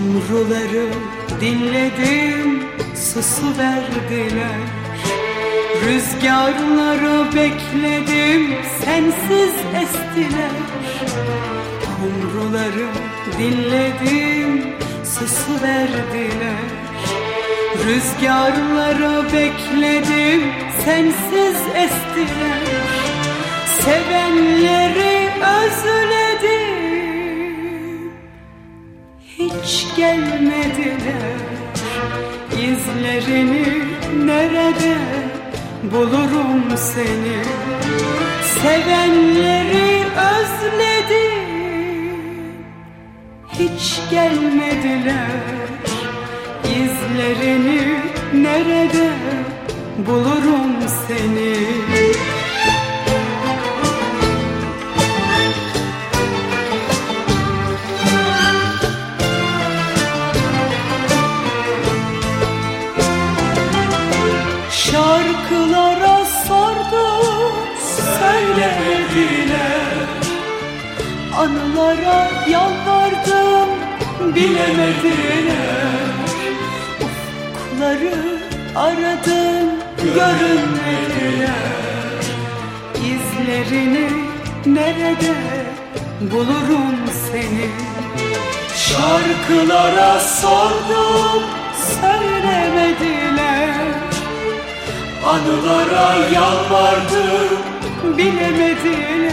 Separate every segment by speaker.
Speaker 1: Kumruları dinledim susu verdiler. Rüzgarları bekledim sensiz estiler. Kumruları dinledim susu verdiler. Rüzgarları bekledim sensiz estiler İzlerini nerede bulurum seni? Sevenleri özledim. Hiç gelmediler. İzlerini nerede bulurum seni söylemediler Anılara yalvardım bilemediler Ufukları aradım görünmediler. İzlerini nerede bulurum seni? Şarkılara sordum söylemediler. Anılara yalvardım bilemediler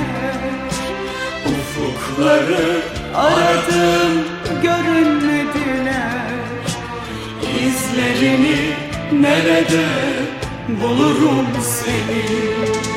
Speaker 1: Ufukları aradım görünmediler İzlerini nerede bulurum seni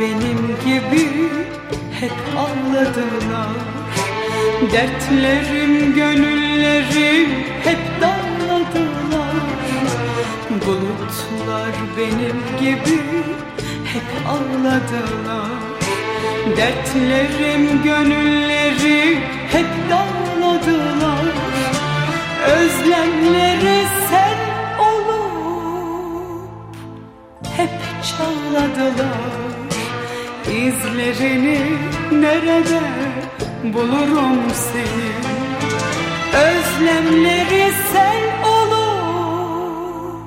Speaker 1: benim gibi hep ağladılar. Dertlerim, gönüllerim hep dağladılar Bulutlar benim gibi hep ağladılar. Dertlerim, gönüllerim hep dağladılar Özlemleri sen olup hep çağladılar İzlerini nerede bulurum seni? Özlemleri sen olup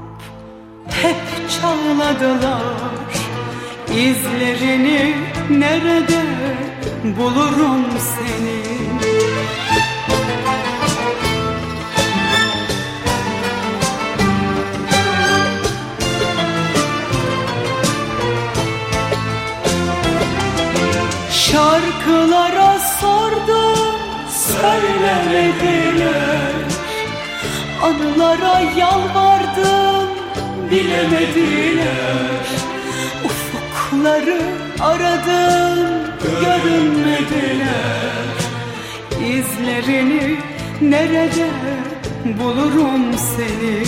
Speaker 1: hep çağladılar İzlerini nerede bulurum seni Şarkılara sordum söylemediler. Anılara yalvardım bilemediler. Ufukları aradım görünmediler. İzlerini nerede bulurum seni?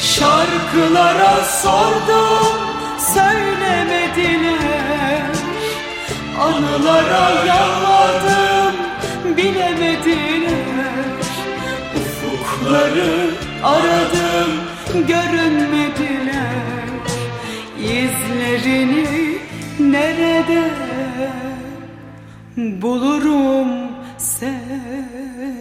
Speaker 1: Şarkılara sordum söylemediler Anılara yalvardım bilemediler Ufukları aradım görünmediler. İzlerini nerede bulurum seni